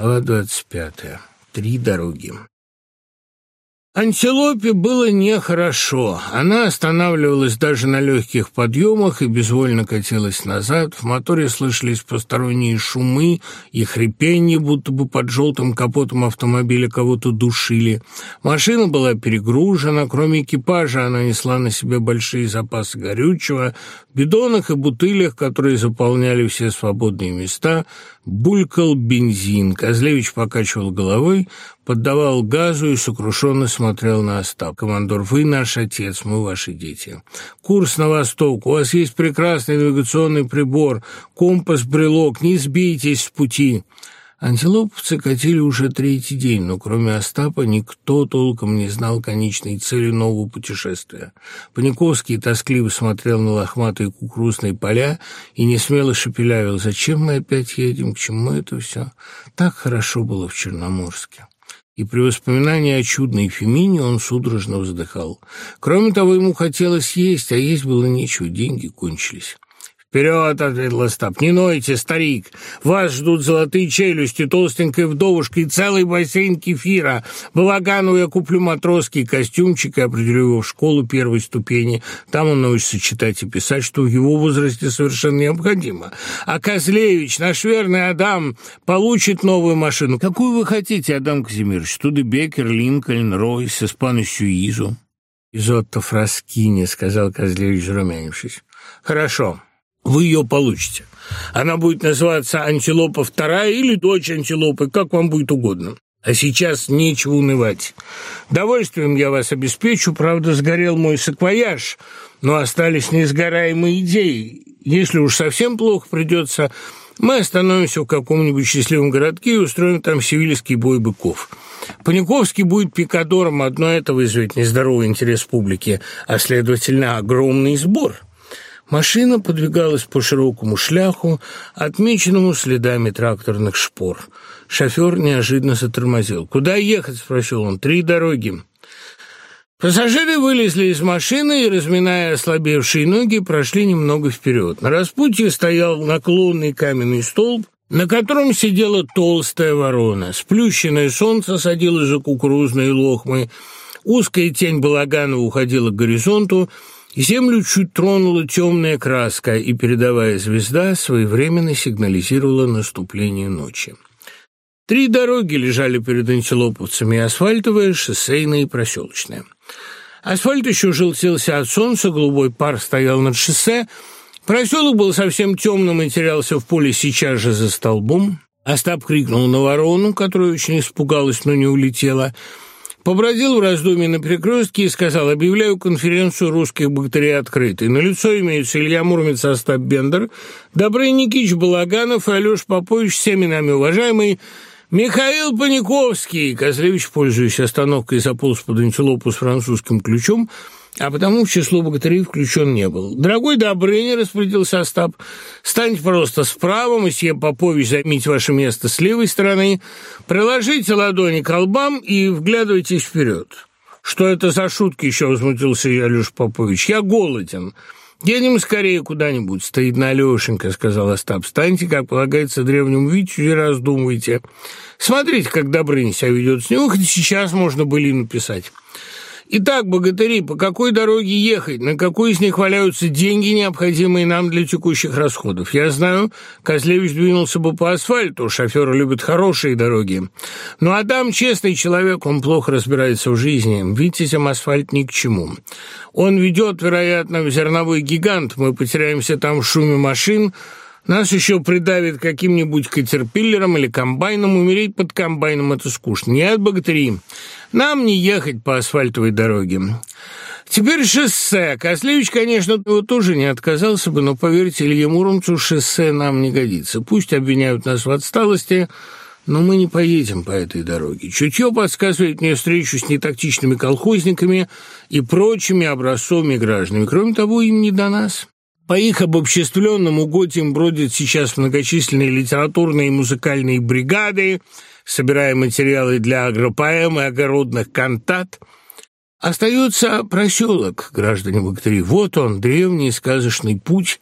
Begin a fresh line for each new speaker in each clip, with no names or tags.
Глава двадцать пятая. Три дороги. Антилопе было нехорошо. Она останавливалась даже на легких подъемах и безвольно катилась назад. В моторе слышались посторонние шумы и хрипение, будто бы под желтым капотом автомобиля кого-то душили. Машина была перегружена. Кроме экипажа она несла на себе большие запасы горючего. В бидонах и бутылях, которые заполняли все свободные места, булькал бензин. Козлевич покачивал головой, поддавал газу и сокрушенно смотрел на Остап. «Командор, вы наш отец, мы ваши дети. Курс на восток, у вас есть прекрасный навигационный прибор, компас-брелок, не сбейтесь с пути». Антилоповцы катили уже третий день, но кроме Остапа никто толком не знал конечной цели нового путешествия. Паниковский тоскливо смотрел на лохматые кукурузные поля и несмело шепелявил, зачем мы опять едем, к чему это все. Так хорошо было в Черноморске и при воспоминании о чудной Фемине он судорожно вздыхал. Кроме того, ему хотелось есть, а есть было нечего, деньги кончились. Вперед, — ответил Остап, — не нойте, старик. Вас ждут золотые челюсти, толстенькая вдовушка и целый бассейн кефира. Балагану я куплю матросский костюмчик и определю его в школу первой ступени. Там он научится читать и писать, что в его возрасте совершенно необходимо. А Козлевич, наш верный Адам, получит новую машину. Какую вы хотите, Адам Казимирович? Тудебекер, Линкольн, Ройс, Испану Сюизу? Изотто Фраскини, — сказал Козлевич, румянившись. Хорошо вы ее получите. Она будет называться «Антилопа вторая» или «Дочь антилопы», как вам будет угодно. А сейчас нечего унывать. Довольствием я вас обеспечу, правда, сгорел мой саквояж, но остались несгораемые идеи. Если уж совсем плохо придется, мы остановимся в каком-нибудь счастливом городке и устроим там сивильский бой быков. Паниковский будет пикадором, одно этого изведет нездоровый интерес публики, а, следовательно, огромный сбор». Машина подвигалась по широкому шляху, отмеченному следами тракторных шпор. Шофер неожиданно затормозил. «Куда ехать?» – спросил он. «Три дороги». Пассажиры вылезли из машины и, разминая ослабевшие ноги, прошли немного вперед. На распутье стоял наклонный каменный столб, на котором сидела толстая ворона. Сплющенное солнце садилось за кукурузные лохмы, узкая тень балагана уходила к горизонту – Землю чуть тронула темная краска, и передовая звезда своевременно сигнализировала наступление ночи. Три дороги лежали перед антилоповцами, асфальтовая, шоссейная и проселочная. Асфальт еще желтелся от солнца, голубой пар стоял над шоссе, проселок был совсем темным и терялся в поле сейчас же за столбом. Остап крикнул на ворону, которая очень испугалась, но не улетела – Побродил в раздумье на перекрестке и сказал, объявляю конференцию русских богатырей открытой. На лицо имеются Илья Муромец, Остап Бендер, Добрый Никич Балаганов и Алеш Попович, всеми нами уважаемый Михаил Паниковский. Козлевич, пользуясь остановкой, заполз под антилопу с французским ключом – а потому число богатырей включен не был. Дорогой Добрыня, распорядил состав, станьте просто справа, мсье Попович, займите ваше место с левой стороны, приложите ладони к колбам и вглядывайтесь вперед. Что это за шутки, еще возмутился я, Алеша Попович, я голоден. «Едем скорее куда-нибудь, стоит на Алешенька», — сказал Остап. Станьте, как полагается древнему Витю, и раздумывайте. Смотрите, как Добрыня себя ведет с него. хоть сейчас можно были написать». Итак, богатыри, по какой дороге ехать? На какую из них валяются деньги, необходимые нам для текущих расходов? Я знаю, Козлевич двинулся бы по асфальту, шоферы любят хорошие дороги. Ну, Но Адам честный человек, он плохо разбирается в жизни. Видите, им асфальт ни к чему. Он ведет, вероятно, в зерновой гигант. Мы потеряемся там в шуме машин, нас еще придавит каким-нибудь катерпиллером или комбайном, умереть под комбайном – это скучно. Нет, богатыри, нам не ехать по асфальтовой дороге. Теперь шоссе. Кослевич, конечно, тоже не отказался бы, но, поверьте, Илье Муромцу шоссе нам не годится. Пусть обвиняют нас в отсталости, но мы не поедем по этой дороге. Чутье подсказывает мне встречу с нетактичными колхозниками и прочими образцовыми гражданами. Кроме того, им не до нас». По их обобществленному Готин бродят сейчас многочисленные литературные и музыкальные бригады, собирая материалы для агропоэм и огородных кантат. Остается проселок, граждане Бактери. Вот он, древний сказочный путь,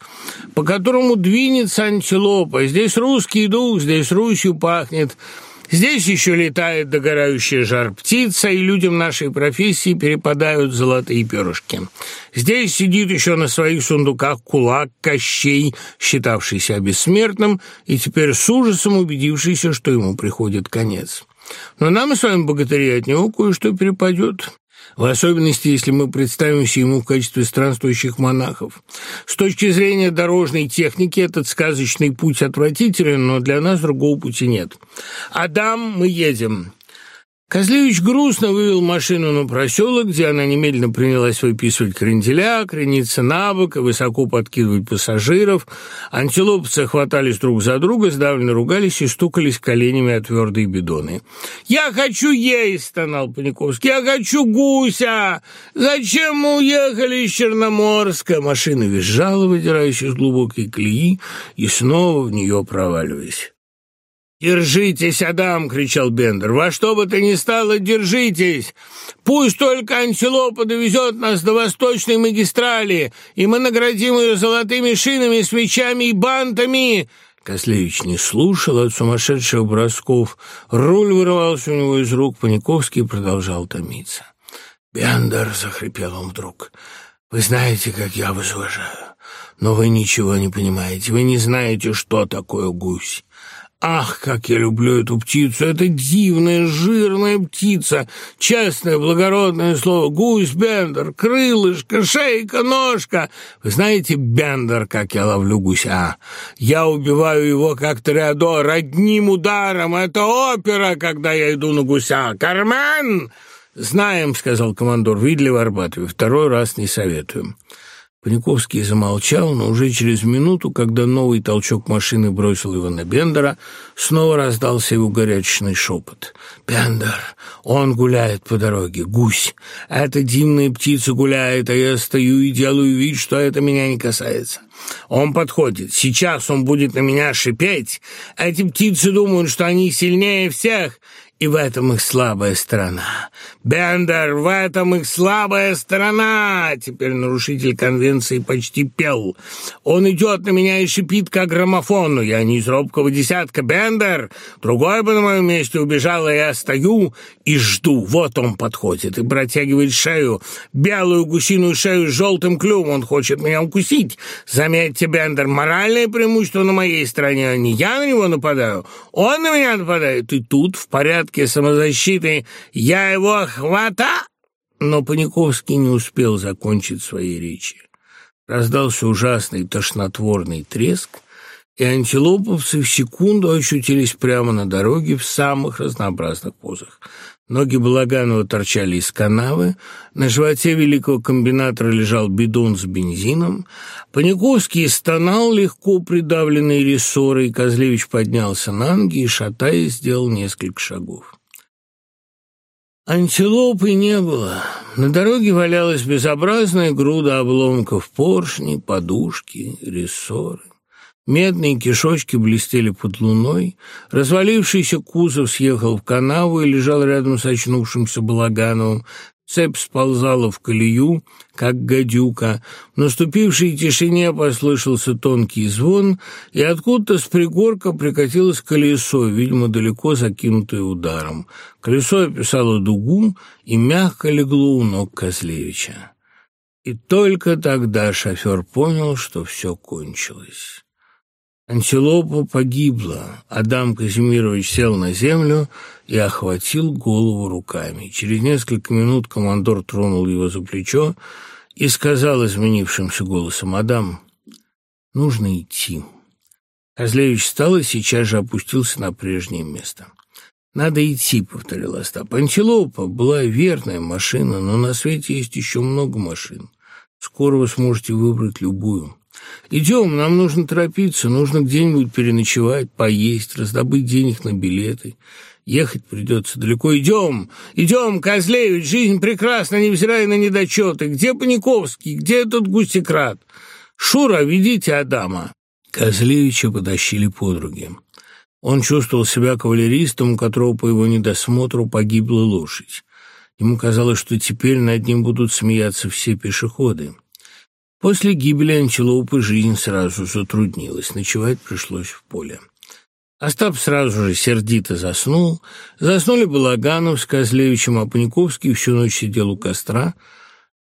по которому двинется антилопа. Здесь русский дух, здесь Русью пахнет – Здесь еще летает догорающая жар птица, и людям нашей профессии перепадают золотые перышки. Здесь сидит еще на своих сундуках кулак Кощей, считавшийся бессмертным, и теперь с ужасом убедившийся, что ему приходит конец. Но нам с вами, богатыри, от него кое-что перепадет в особенности, если мы представимся ему в качестве странствующих монахов. С точки зрения дорожной техники этот сказочный путь отвратителен, но для нас другого пути нет. Адам, мы едем. Козлевич грустно вывел машину на проселок, где она немедленно принялась выписывать кренделя, крениться на бок и высоко подкидывать пассажиров. Антилопцы хватались друг за друга, сдавленно ругались и стукались коленями о твердые бидоны. «Я хочу есть!» – стонал Паниковский. «Я хочу гуся! Зачем мы уехали из Черноморска?» Машина визжала, выдираясь из глубокой клеи и снова в нее проваливаясь. «Держитесь, Адам!» — кричал Бендер. «Во что бы то ни стало, держитесь! Пусть только антилопа довезет нас до восточной магистрали, и мы наградим ее золотыми шинами, свечами и бантами!» Кослевич не слушал от сумасшедших бросков. Руль вырывался у него из рук, Паниковский продолжал томиться. «Бендер!» — захрипел он вдруг. «Вы знаете, как я вас уважаю, но вы ничего не понимаете, вы не знаете, что такое гусь». Ах, как я люблю эту птицу! Это дивная, жирная птица! Честное, благородное слово! Гусь, бендер, крылышко, шейка, ножка! Вы знаете, бендер, как я ловлю гуся? Я убиваю его, как Тореадор, одним ударом! Это опера, когда я иду на гуся! Кармен! «Знаем», — сказал командор Видлев Арбатове, — «второй раз не советуем». Паниковский замолчал, но уже через минуту, когда новый толчок машины бросил его на Бендера, снова раздался его горячечный шепот. «Бендер! Он гуляет по дороге! Гусь! Эта дивная птица гуляет, а я стою и делаю вид, что это меня не касается. Он подходит. Сейчас он будет на меня шипеть. Эти птицы думают, что они сильнее всех, и в этом их слабая сторона. Бендер, в этом их слабая сторона!» Теперь нарушитель конвенции почти пел. «Он идет на меня и шипит, как граммофону. Я не из робкого десятка. Бендер! Другой бы на моем месте убежал, а я стою и жду. Вот он подходит и протягивает шею, белую гусиную шею с желтым клювом. Он хочет меня укусить. Заметьте, Бендер, моральное преимущество на моей стороне. Не я на него нападаю, он на меня нападает. И тут в порядке десятки самозащиты, я его хвата...» Но Паниковский не успел закончить свои речи. Раздался ужасный тошнотворный треск, и антилоповцы в секунду очутились прямо на дороге в самых разнообразных позах. Ноги Балаганова торчали из канавы, на животе великого комбинатора лежал бидон с бензином, Паниковский стонал легко придавленный рессорой, Козлевич поднялся на ноги и, шатаясь, сделал несколько шагов. Антилопы не было. На дороге валялась безобразная груда обломков поршни, подушки, рессоры. Медные шочки блестели под луной. Развалившийся кузов съехал в канаву и лежал рядом с очнувшимся Балагановым. Цепь сползала в колею, как гадюка. В наступившей тишине послышался тонкий звон, и откуда-то с пригорка прикатилось колесо, видимо, далеко закинутое ударом. Колесо описало дугу и мягко легло у ног Козлевича. И только тогда шофер понял, что все кончилось. Антилопа погибла, адам дам Казимирович сел на землю и охватил голову руками. Через несколько минут командор тронул его за плечо и сказал изменившимся голосом, «Адам, нужно идти». Козлевич встал и сейчас же опустился на прежнее место. «Надо идти», — повторил Остап. «Антилопа была верная машина, но на свете есть еще много машин. Скоро вы сможете выбрать любую». Идем, нам нужно торопиться, нужно где-нибудь переночевать, поесть, раздобыть денег на билеты. Ехать придется далеко. Идем, идем, Козлевич, жизнь прекрасна, невзирая на недочеты. Где Паниковский, где этот густекрат? Шура, ведите Адама. Козлевича потащили подруги. Он чувствовал себя кавалеристом, у которого по его недосмотру погибла лошадь. Ему казалось, что теперь над ним будут смеяться все пешеходы. После гибели Анчелопы жизнь сразу затруднилась, ночевать пришлось в поле. Остап сразу же сердито заснул. Заснули Балаганов с Козлевичем, а Паниковский всю ночь сидел у костра –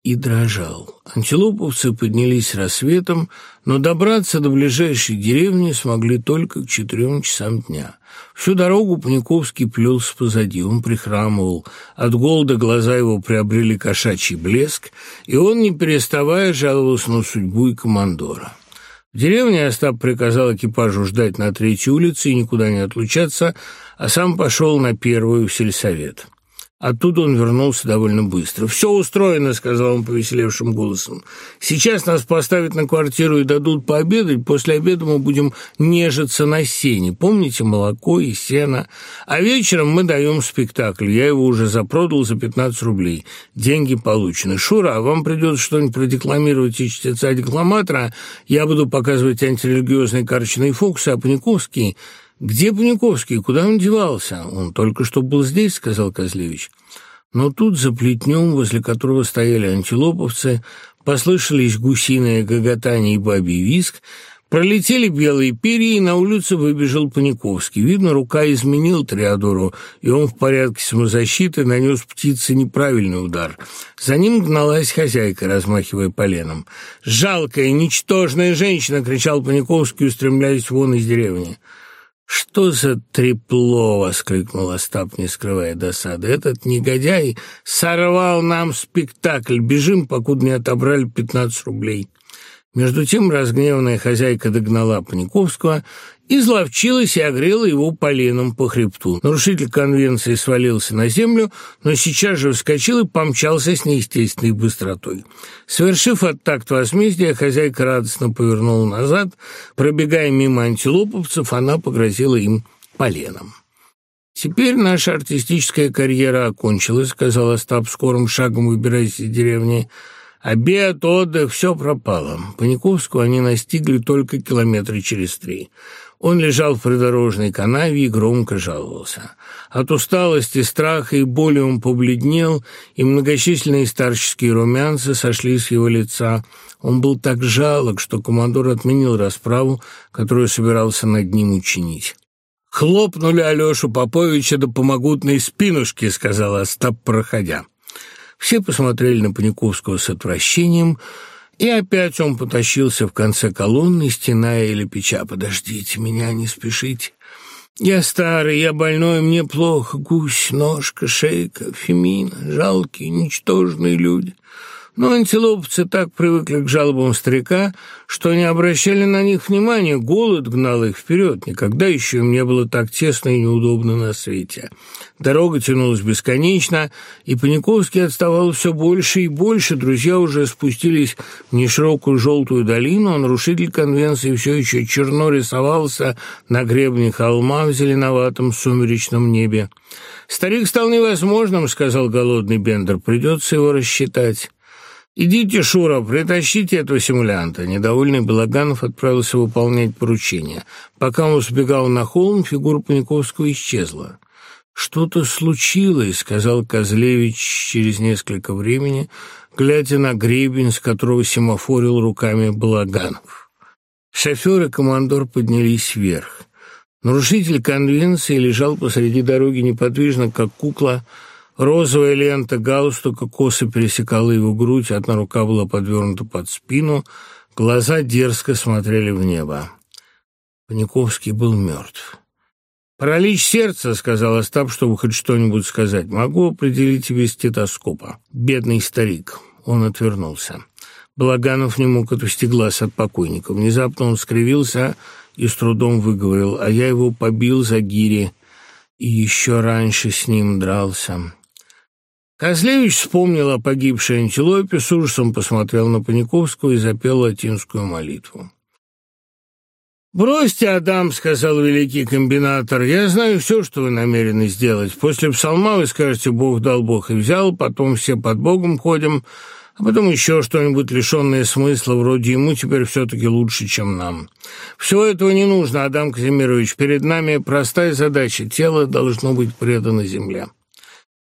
и дрожал. Антилопы все поднялись рассветом, но добраться до ближайшей деревни смогли только к четырем часам дня. Всю дорогу Паниковский плелся позади, он прихрамывал. От голода глаза его приобрели кошачий блеск, и он, не переставая, жаловался на судьбу и командора. В деревне Остап приказал экипажу ждать на третьей улице и никуда не отлучаться, а сам пошел на первую в сельсовет. А Оттуда он вернулся довольно быстро. «Все устроено», — сказал он повеселевшим голосом. «Сейчас нас поставят на квартиру и дадут пообедать. После обеда мы будем нежиться на сене. Помните молоко и сено? А вечером мы даем спектакль. Я его уже запродал за 15 рублей. Деньги получены. Шура, а вам придется что-нибудь продекламировать и чтеца-декламатора. Я буду показывать антирелигиозные карточные фокусы, а Паниковский...» «Где Буниковский? Куда он девался?» «Он только что был здесь», — сказал Козлевич. Но тут за плетнем, возле которого стояли антилоповцы, послышались гусиное гоготание и бабий виск, пролетели белые перья, и на улице выбежал Паниковский. Видно, рука изменила Триадору, и он в порядке самозащиты нанес птице неправильный удар. За ним гналась хозяйка, размахивая поленом. «Жалкая, ничтожная женщина!» — кричал Паниковский, устремляясь вон из деревни. «Что за трепло?» — воскликнул Остап, не скрывая досады. «Этот негодяй сорвал нам спектакль. Бежим, покуда не отобрали 15 рублей». Между тем разгневанная хозяйка догнала Паниковского и зловчилась и огрела его поленом по хребту. Нарушитель конвенции свалился на землю, но сейчас же вскочил и помчался с неестественной быстротой. Совершив от такт возмездия, хозяйка радостно повернула назад. Пробегая мимо антилоповцев, она погрозила им поленом. «Теперь наша артистическая карьера окончилась», — сказал Остап, скорым шагом выбираясь из деревни. «Обед, отдых, все пропало. Паниковскую они настигли только километры через три». Он лежал в придорожной канаве и громко жаловался. От усталости, страха и боли он побледнел, и многочисленные старческие румянцы сошли с его лица. Он был так жалок, что командор отменил расправу, которую собирался над ним учинить. «Хлопнули Алешу Поповича до помогутной спинушки», — сказал Остап, проходя. Все посмотрели на Паниковского с отвращением — и опять он потащился в конце колонны, стеная или печа. «Подождите меня, не спешите. Я старый, я больной, мне плохо. Гусь, ножка, шейка, фемина, жалкие, ничтожные люди». Но антилопцы так привыкли к жалобам старика, что не обращали на них внимания. Голод гнал их вперед. Никогда еще им не было так тесно и неудобно на свете. Дорога тянулась бесконечно, и Паниковский отставал все больше и больше. Друзья уже спустились в неширокую желтую долину, а нарушитель конвенции все еще черно рисовался на гребне холма в зеленоватом сумеречном небе. «Старик стал невозможным», — сказал голодный Бендер. «Придется его рассчитать». «Идите, Шура, притащите этого симулянта!» Недовольный Балаганов отправился выполнять поручение. Пока он сбегал на холм, фигура Паниковского исчезла. «Что-то случилось», — сказал Козлевич через несколько времени, глядя на гребень, с которого семафорил руками Балаганов. Шофер и командор поднялись вверх. Нарушитель конвенции лежал посреди дороги неподвижно, как кукла, — Розовая лента галстука косо пересекала его грудь, одна рука была подвернута под спину, глаза дерзко смотрели в небо. Паниковский был мертв. «Паралич сердца», — сказал Остап, чтобы хоть что-нибудь сказать. «Могу определить тебе стетоскопа. Бедный старик». Он отвернулся. Благанов не мог отвести глаз от покойника. Внезапно он скривился и с трудом выговорил, а я его побил за гири и еще раньше с ним дрался. Козлевич вспомнил о погибшей антилопе, с ужасом посмотрел на Паниковского и запел латинскую молитву. «Бросьте, Адам», — сказал великий комбинатор, — «я знаю все, что вы намерены сделать. После псалма вы скажете «Бог дал, Бог и взял», потом все под Богом ходим, а потом еще что-нибудь лишенное смысла, вроде ему теперь все-таки лучше, чем нам. Всего этого не нужно, Адам Казимирович, перед нами простая задача, тело должно быть предано земле».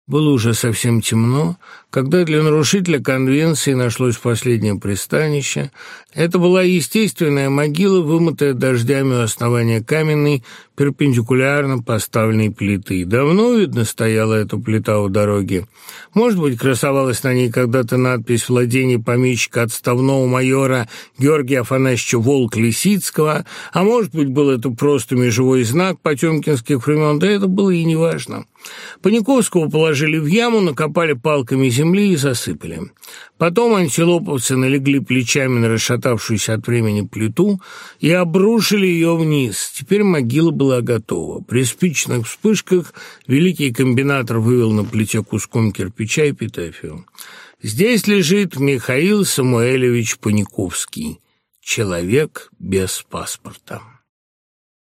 Было уже совсем темно, когда для нарушителя конвенции нашлось последнее пристанище. Это была естественная могила, вымытая дождями у основания каменной, перпендикулярно поставленной плиты. Давно, видно, стояла эта плита у дороги. Может быть, красовалась на ней когда-то надпись «Владение помещика отставного майора Георгия Афанасьевича Волк-Лисицкого», а может быть, был это просто межевой знак потемкинских времен, да это было и неважно. Паниковского положили в яму, накопали палками земли и засыпали. Потом антилоповцы налегли плечами на расшатавшуюся от времени плиту и обрушили ее вниз. Теперь могила была была готова. При спичных вспышках великий комбинатор вывел на плите куском кирпича эпитафию. «Здесь лежит Михаил Самуэлевич Паниковский. Человек без паспорта».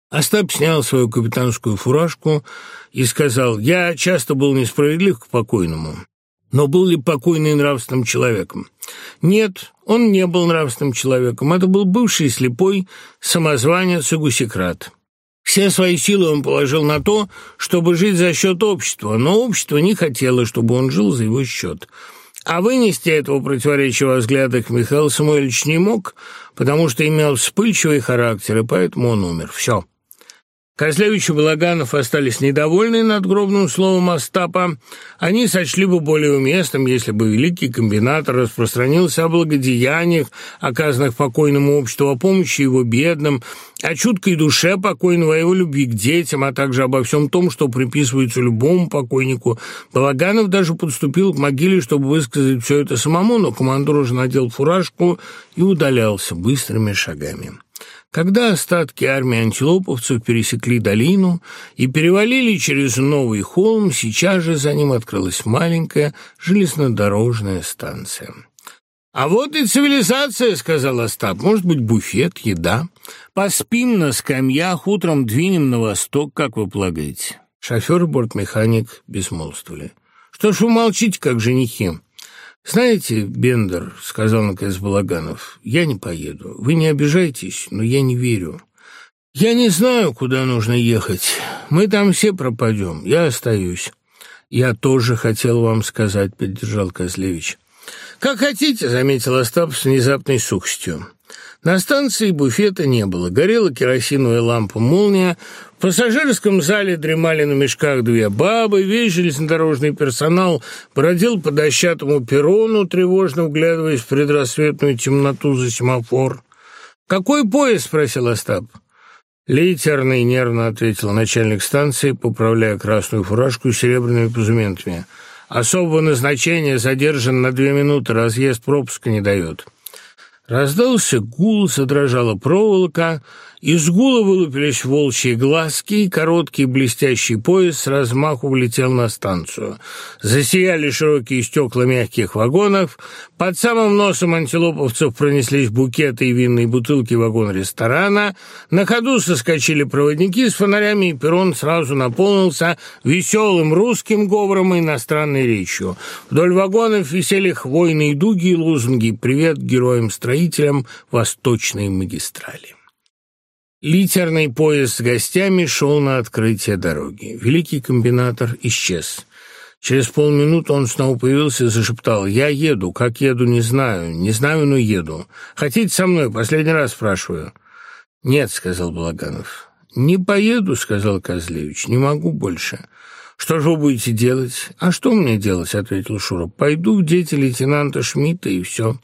Остап снял свою капитанскую фуражку и сказал, «Я часто был несправедлив к покойному, но был ли покойный нравственным человеком? Нет, он не был нравственным человеком. Это был бывший слепой самозванец и гусекрат все свои силы он положил на то, чтобы жить за счет общества, но общество не хотело, чтобы он жил за его счет. А вынести этого противоречивого взгляда к Михаил Самуэльевич не мог, потому что имел вспыльчивый характер, и поэтому он умер. Все. Козлевич и Балаганов остались недовольны надгробным словом Остапа. Они сочли бы более уместным, если бы великий комбинатор распространился о благодеяниях, оказанных покойному обществу, о помощи его бедным, а О чуткой душе покойного его любви к детям, а также обо всем том, что приписывается любому покойнику, Балаганов даже подступил к могиле, чтобы высказать все это самому, но командор уже надел фуражку и удалялся быстрыми шагами. Когда остатки армии антилоповцев пересекли долину и перевалили через новый холм, сейчас же за ним открылась маленькая железнодорожная станция. А вот и цивилизация, сказал Остап. Может быть, буфет, еда. Поспим на скамьях, утром двинем на восток, как вы полагаете. Шофер и бортмеханик безмолвствовали. Что ж вы молчите, как женихи? Знаете, Бендер, сказал наконец Балаганов, я не поеду. Вы не обижайтесь, но я не верю. Я не знаю, куда нужно ехать. Мы там все пропадем. Я остаюсь. Я тоже хотел вам сказать, поддержал Козлевич. Как хотите, заметил Остап с внезапной сухостью. На станции буфета не было. Горела керосиновая лампа «Молния». В пассажирском зале дремали на мешках две бабы. Весь железнодорожный персонал бродил по дощатому перрону, тревожно вглядываясь в предрассветную темноту за семафор. «Какой поезд?» – спросил Остап. «Литерный», – нервно ответил начальник станции, поправляя красную фуражку с серебряными позументами. «Литерный». Особого назначения задержан на две минуты, разъезд пропуска не дает. Раздался гул, задрожала проволока — из головы вылупились волчьи глазки, короткий блестящий пояс размаху влетел на станцию. Засияли широкие стекла мягких вагонов, под самым носом антилоповцев пронеслись букеты и винные бутылки вагон-ресторана, на ходу соскочили проводники с фонарями, и перрон сразу наполнился веселым русским говором и иностранной речью. Вдоль вагонов висели хвойные дуги и лозунги «Привет героям-строителям Восточной магистрали». Литерный поезд с гостями шел на открытие дороги. Великий комбинатор исчез. Через полминуты он снова появился и зашептал. «Я еду. Как еду, не знаю. Не знаю, но еду. Хотите со мной? Последний раз спрашиваю». «Нет», — сказал Балаганов. «Не поеду», — сказал Козлевич. «Не могу больше». «Что же вы будете делать?» «А что мне делать?» — ответил Шура. «Пойду в дети лейтенанта Шмидта и все».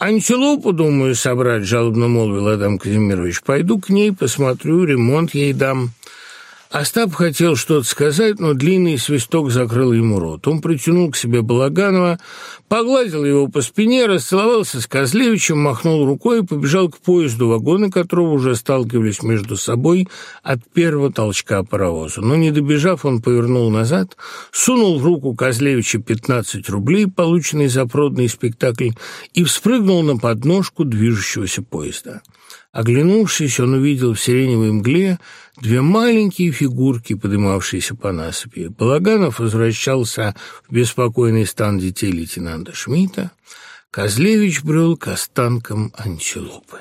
Антилопу, думаю, собрать жалобным молвил Адам Казимирович. Пойду к ней, посмотрю, ремонт ей дам. Остап хотел что-то сказать, но длинный свисток закрыл ему рот. Он притянул к себе Балаганова, погладил его по спине, расцеловался с Козлевичем, махнул рукой и побежал к поезду, вагоны которого уже сталкивались между собой от первого толчка паровоза. Но не добежав, он повернул назад, сунул в руку Козлевича 15 рублей, полученные за продный спектакль, и вспрыгнул на подножку движущегося поезда. Оглянувшись, он увидел в сиреневой мгле Две маленькие фигурки, подымавшиеся по насыпи, Балаганов возвращался в беспокойный стан детей лейтенанта Шмидта, Козлевич брел к останкам антилопы.